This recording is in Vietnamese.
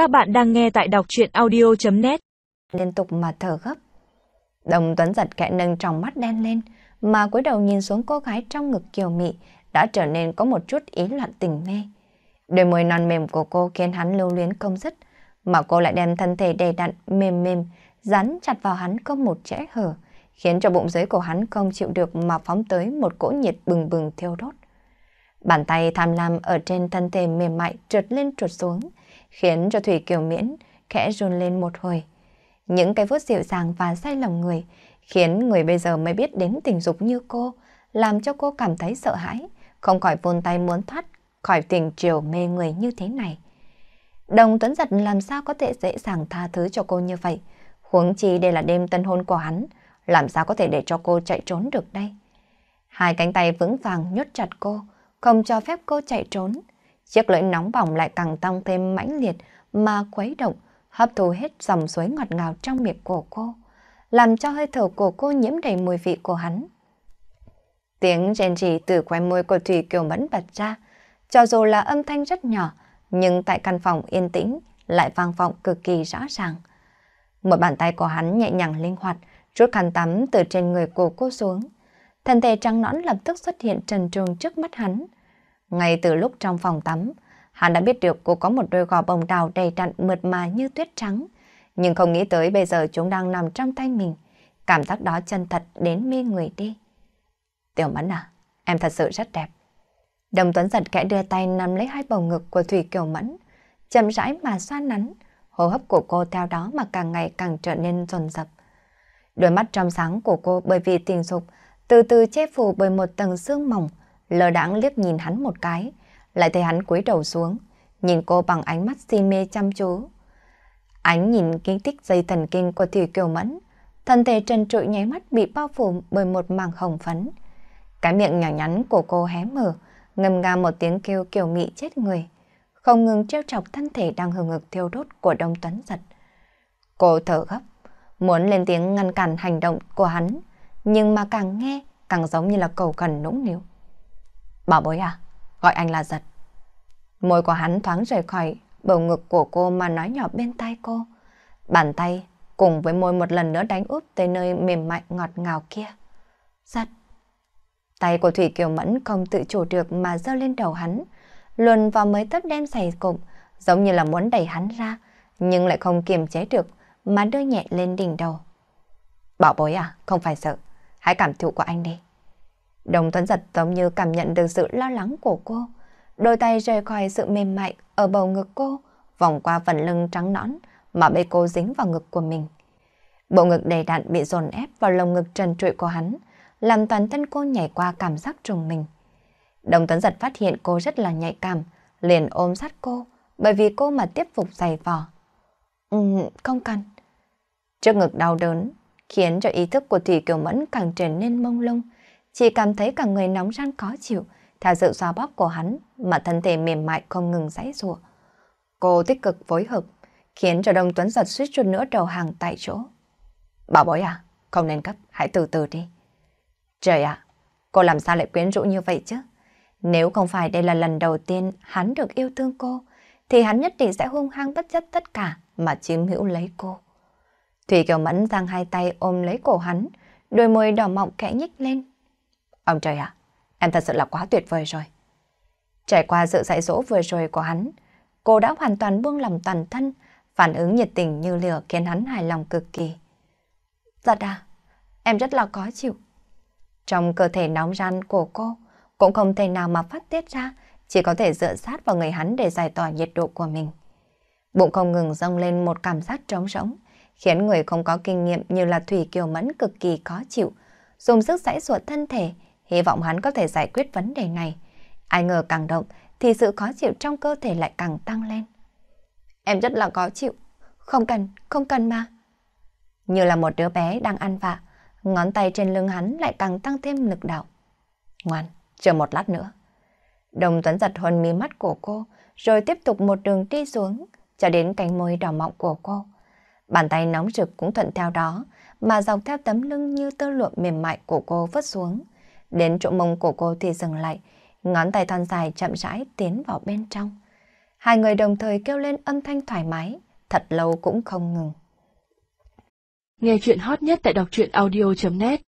Các bạn đang nghe tại đọc chuyện audio.net Liên tục mà thở gấp. Đồng Tuấn giật kẽ nâng trong mắt đen lên, mà cúi đầu nhìn xuống cô gái trong ngực kiều mị, đã trở nên có một chút ý loạn tình mê. Đôi môi non mềm của cô khiến hắn lưu luyến công dứt, mà cô lại đem thân thể đầy đặn, mềm mềm, dán chặt vào hắn không một chẽ hở, khiến cho bụng dưới của hắn không chịu được mà phóng tới một cỗ nhiệt bừng bừng thiêu đốt. Bàn tay tham lam ở trên thân thể mềm mại trượt lên trượt xuống, khiến cho Thủy Kiều Miễn khẽ run lên một hồi. Những cái vuốt dịu dàng và say lòng người, khiến người bây giờ mới biết đến tình dục như cô, làm cho cô cảm thấy sợ hãi, không khỏi vôn tay muốn thoát khỏi tình chiều mê người như thế này. Đồng Tuấn Giật làm sao có thể dễ dàng tha thứ cho cô như vậy, huống chi đây là đêm tân hôn của hắn, làm sao có thể để cho cô chạy trốn được đây. Hai cánh tay vững vàng nhốt chặt cô, không cho phép cô chạy trốn. Chiếc lưỡi nóng bỏng lại càng tăng thêm mãnh liệt mà khuấy động, hấp thu hết dòng suối ngọt ngào trong miệng của cô, làm cho hơi thở của cô nhiễm đầy mùi vị của hắn. Tiếng rèn rỉ từ quai môi của Thủy Kiều Mẫn bật ra, cho dù là âm thanh rất nhỏ, nhưng tại căn phòng yên tĩnh lại vang vọng cực kỳ rõ ràng. Một bàn tay của hắn nhẹ nhàng linh hoạt, rút khăn tắm từ trên người của cô xuống. Thân thể trắng nõn lập tức xuất hiện trần truồng trước mắt hắn. Ngay từ lúc trong phòng tắm, hắn đã biết được cô có một đôi gò bồng đào đầy đặn mượt mà như tuyết trắng. Nhưng không nghĩ tới bây giờ chúng đang nằm trong tay mình. Cảm giác đó chân thật đến mê người đi. Tiểu Mẫn à, em thật sự rất đẹp. Đồng Tuấn giật kẽ đưa tay nắm lấy hai bầu ngực của Thủy Kiều Mẫn, chậm rãi mà xoa nắn, hô hấp của cô theo đó mà càng ngày càng trở nên dồn dập. Đôi mắt trong sáng của cô bởi vì tình dục, từ từ che phủ bởi một tầng sương mỏng, lờ đãng liếc nhìn hắn một cái, lại thấy hắn cúi đầu xuống, nhìn cô bằng ánh mắt si mê chăm chú. Ánh nhìn kinh tích dây thần kinh của Thủy Kiều Mẫn, thân thể trần trụi nháy mắt bị bao phủ bởi một màng hồng phấn. Cái miệng nhỏ nhắn của cô hé mở, ngâm nga một tiếng kêu kiểu mị chết người, không ngừng treo chọc thân thể đang hừng ngực thiêu đốt của Đông Tuấn Giật. Cô thở gấp, muốn lên tiếng ngăn cản hành động của hắn, nhưng mà càng nghe càng giống như là cầu cần nũng níu. Bảo bối à, gọi anh là Giật. Môi của hắn thoáng rời khỏi bầu ngực của cô mà nói nhỏ bên tai cô. Bàn tay cùng với môi một lần nữa đánh úp tới nơi mềm mại ngọt ngào kia. Giật. Tay của Thủy Kiều Mẫn không tự chủ được mà giơ lên đầu hắn, luồn vào mấy tấc đen dày cụm, giống như là muốn đẩy hắn ra, nhưng lại không kiềm chế được mà đưa nhẹ lên đỉnh đầu. Bảo bối à, không phải sợ, hãy cảm thụ của anh đi. Đồng Tuấn Giật giống như cảm nhận được sự lo lắng của cô, đôi tay rời khỏi sự mềm mại ở bầu ngực cô, vòng qua phần lưng trắng nõn mà bê cô dính vào ngực của mình. Bộ ngực đầy đặn bị dồn ép vào lồng ngực trần trụi của hắn, làm toàn thân cô nhảy qua cảm giác trùng mình. Đồng Tuấn Giật phát hiện cô rất là nhạy cảm, liền ôm sát cô, bởi vì cô mà tiếp phục giày vò. Ừ, không cần. Trước ngực đau đớn, khiến cho ý thức của Thủy Kiều Mẫn càng trở nên mông lung, chỉ cảm thấy cả người nóng ran khó chịu, theo sự xoa bóp của hắn mà thân thể mềm mại không ngừng giãy giụa. Cô tích cực phối hợp, khiến cho Đồng Tuấn Giật suýt chút nữa đầu hàng tại chỗ. Bảo bối à, không nên cấp, hãy từ từ đi. Trời ạ, cô làm sao lại quyến rũ như vậy chứ? Nếu không phải đây là lần đầu tiên hắn được yêu thương cô, thì hắn nhất định sẽ hung hăng bất chấp tất cả mà chiếm hữu lấy cô. Thủy Kiều Mẫn giang hai tay ôm lấy cổ hắn, đôi môi đỏ mọng kẽ nhích lên. Ông trời ạ, em thật sự là quá tuyệt vời rồi. Trải qua sự dạy dỗ vừa rồi của hắn, cô đã hoàn toàn buông lòng toàn thân, phản ứng nhiệt tình như lửa khiến hắn hài lòng cực kỳ. Dạ à, em rất là khó chịu. Trong cơ thể nóng ran của cô cũng không thể nào mà phát tiết ra, chỉ có thể dựa sát vào người hắn để giải tỏa nhiệt độ của mình. Bụng không ngừng dâng lên một cảm giác trống rỗng, khiến người không có kinh nghiệm như là Thủy Kiều Mẫn cực kỳ khó chịu, dùng sức giãy ruột thân thể, hy vọng hắn có thể giải quyết vấn đề này. Ai ngờ càng động thì sự khó chịu trong cơ thể lại càng tăng lên. Em rất là khó chịu, không cần, không cần mà. Như là một đứa bé đang ăn vạ, ngón tay trên lưng hắn lại càng tăng thêm lực đạo. Ngoan, chờ một lát nữa. Đồng Tuấn giật hôn mí mắt của cô, rồi tiếp tục một đường đi xuống, cho đến cánh môi đỏ mọng của cô. Bàn tay nóng rực cũng thuận theo đó, mà dọc theo tấm lưng như tơ lụa mềm mại của cô vứt xuống. Đến chỗ mông của cô thì dừng lại, ngón tay thon dài chậm rãi tiến vào bên trong. Hai người đồng thời kêu lên âm thanh thoải mái, thật lâu cũng không ngừng. Nghe chuyện hot nhất tại đọc truyện audio.net